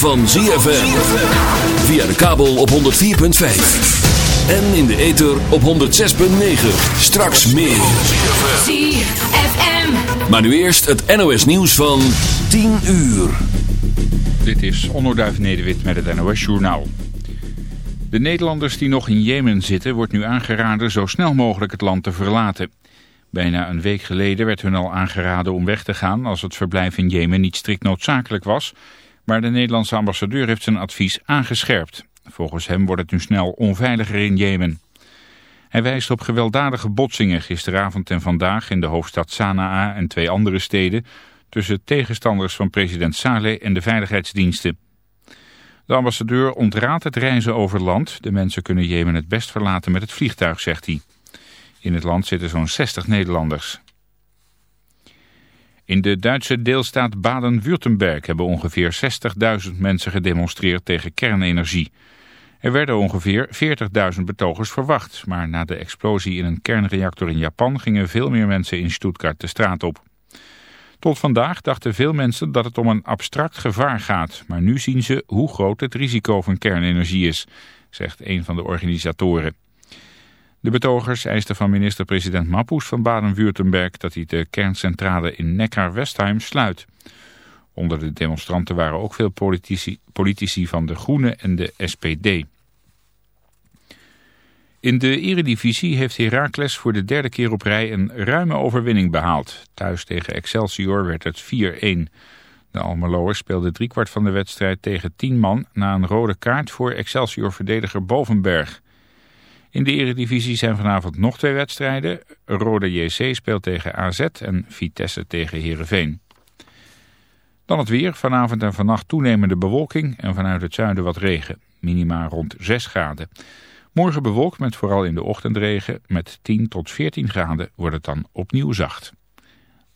Van ZFM. Via de kabel op 104.5. En in de ether op 106.9. Straks meer. ZFM. Maar nu eerst het NOS nieuws van 10 uur. Dit is Onderduif Nederwit met het NOS Journaal. De Nederlanders die nog in Jemen zitten wordt nu aangeraden zo snel mogelijk het land te verlaten. Bijna een week geleden werd hun al aangeraden om weg te gaan als het verblijf in Jemen niet strikt noodzakelijk was... Maar de Nederlandse ambassadeur heeft zijn advies aangescherpt. Volgens hem wordt het nu snel onveiliger in Jemen. Hij wijst op gewelddadige botsingen gisteravond en vandaag in de hoofdstad Sanaa en twee andere steden tussen tegenstanders van president Saleh en de veiligheidsdiensten. De ambassadeur ontraadt het reizen over land. De mensen kunnen Jemen het best verlaten met het vliegtuig, zegt hij. In het land zitten zo'n 60 Nederlanders. In de Duitse deelstaat Baden-Württemberg hebben ongeveer 60.000 mensen gedemonstreerd tegen kernenergie. Er werden ongeveer 40.000 betogers verwacht, maar na de explosie in een kernreactor in Japan gingen veel meer mensen in Stuttgart de straat op. Tot vandaag dachten veel mensen dat het om een abstract gevaar gaat, maar nu zien ze hoe groot het risico van kernenergie is, zegt een van de organisatoren. De betogers eisten van minister-president Mappus van Baden-Württemberg dat hij de kerncentrale in Neckar-Westheim sluit. Onder de demonstranten waren ook veel politici, politici van de Groenen en de SPD. In de eredivisie heeft Heracles voor de derde keer op rij een ruime overwinning behaald. Thuis tegen Excelsior werd het 4-1. De Almeloers speelden driekwart van de wedstrijd tegen 10 man na een rode kaart voor Excelsior-verdediger Bovenberg. In de eredivisie zijn vanavond nog twee wedstrijden. Rode JC speelt tegen AZ en Vitesse tegen Heerenveen. Dan het weer. Vanavond en vannacht toenemende bewolking en vanuit het zuiden wat regen. Minima rond 6 graden. Morgen bewolkt met vooral in de ochtend regen. Met 10 tot 14 graden wordt het dan opnieuw zacht.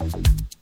All tonight.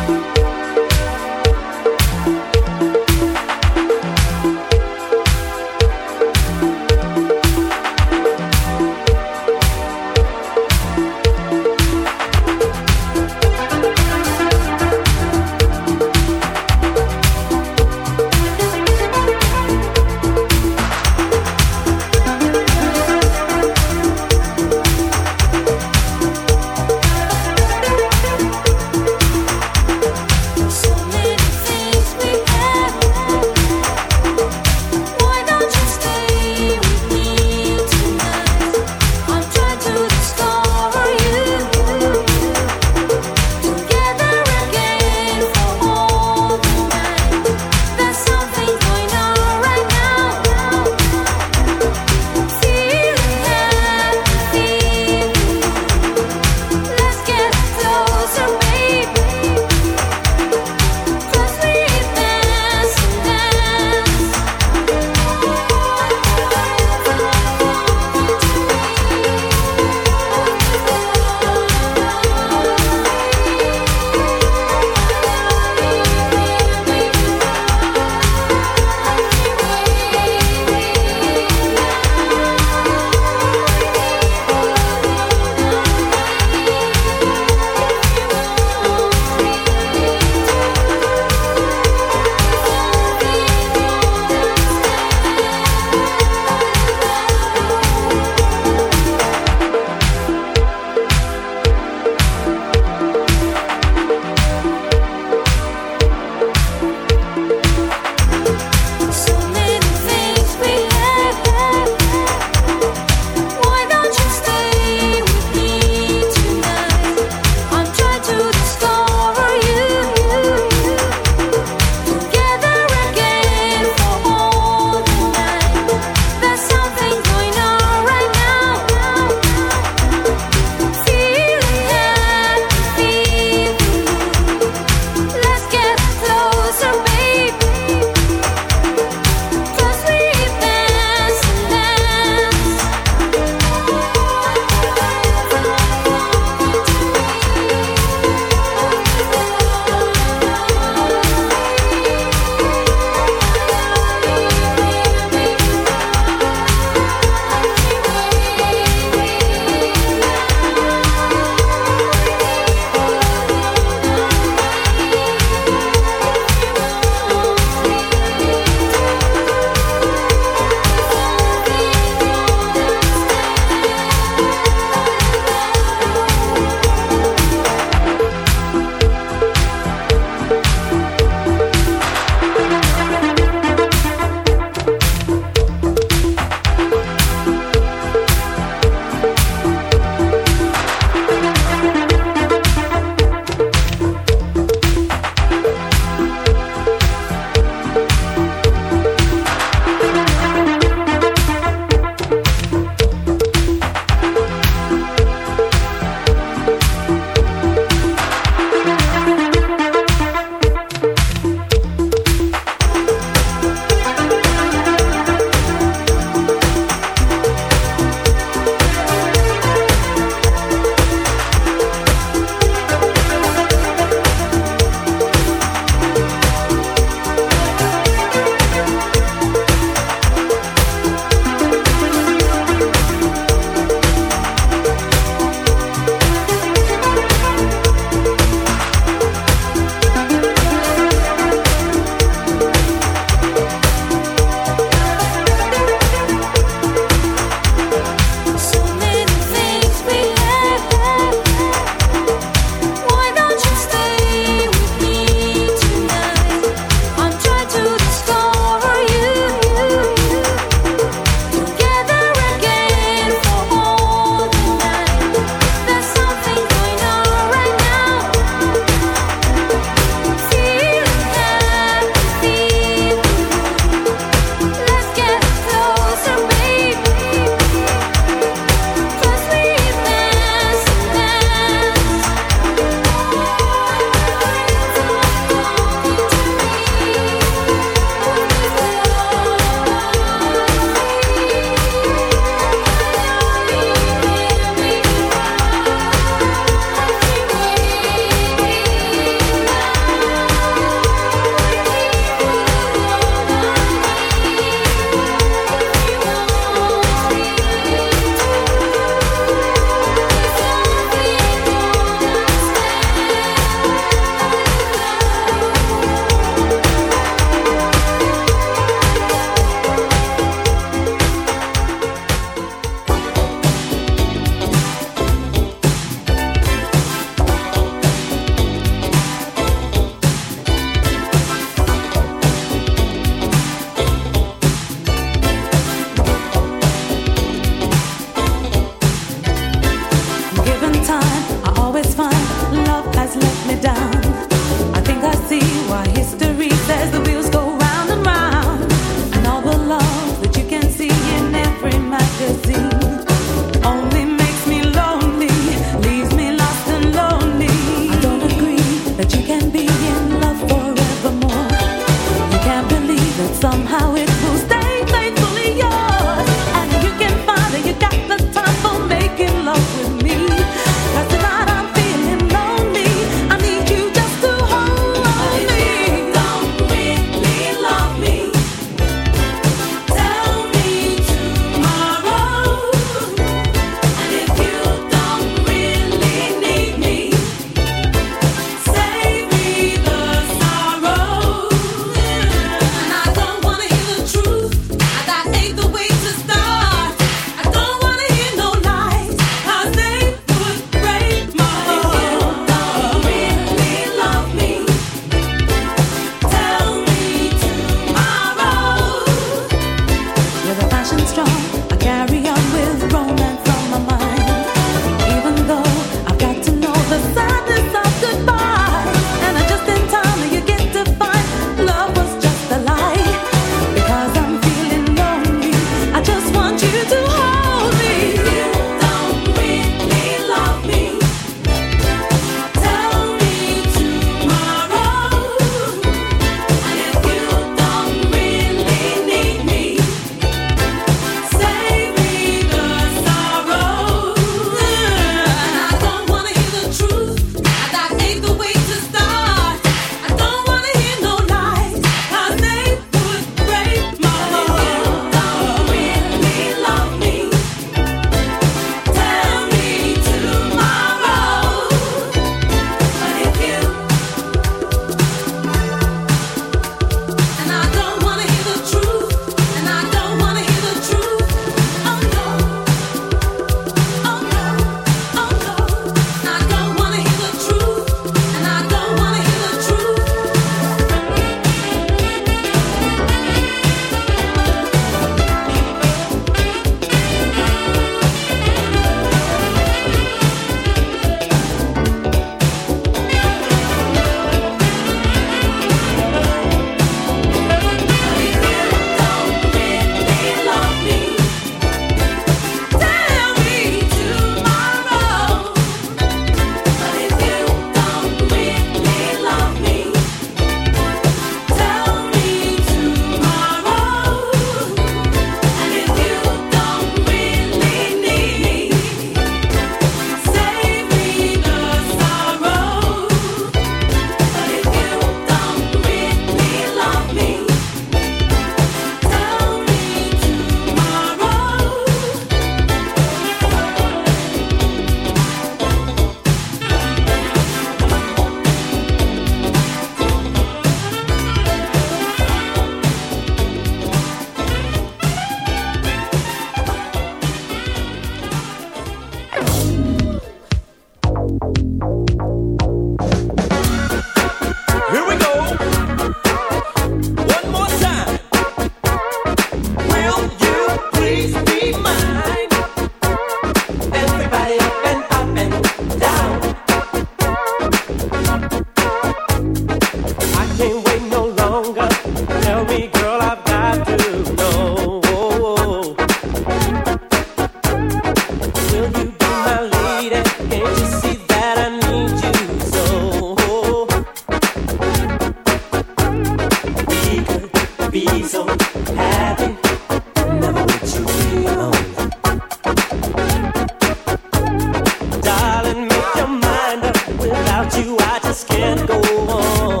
can go on.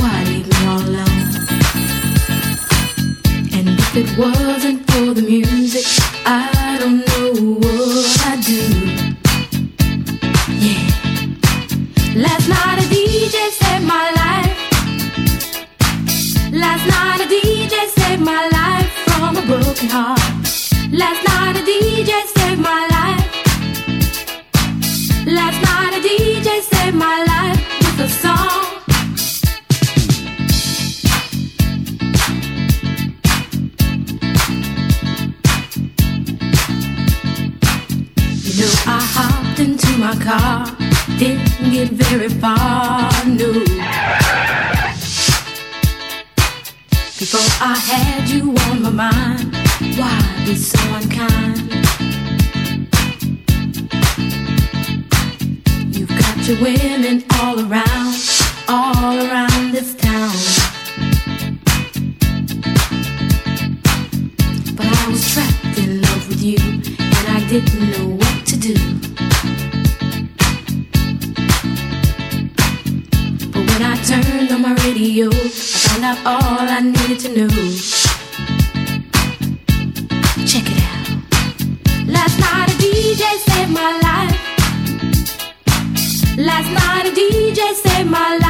Why leave me all alone? And if it wasn't for the music, I get very far, no. Before I had you on my mind, why be so unkind? You've got your women all around, all around out all I needed to know. Check it out. Last night a DJ saved my life. Last night a DJ saved my life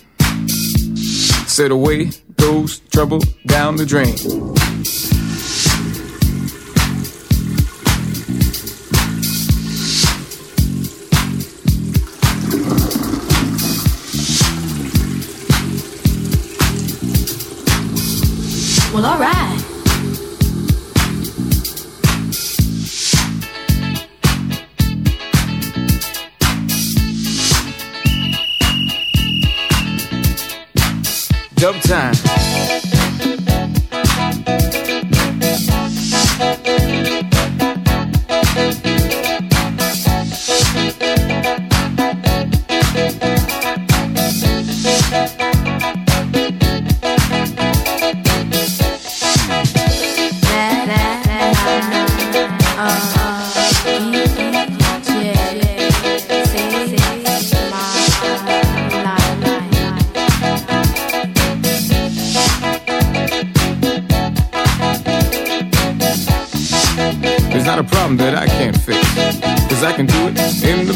Said away goes trouble down the drain. Well, alright. Dub time.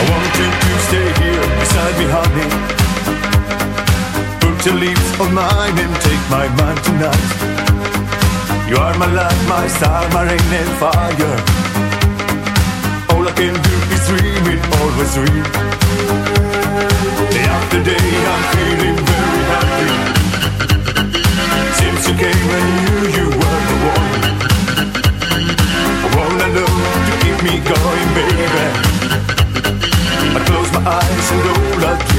I want you to stay here beside me, honey. Put your lips on mine and take my mind tonight. You are my light, my star, my rain and fire. All I can do is dream it, always dream. Day after day, I'm feeling very happy. Since you came, I knew you were the one. I wanna love to keep me going, baby. My eyes and all I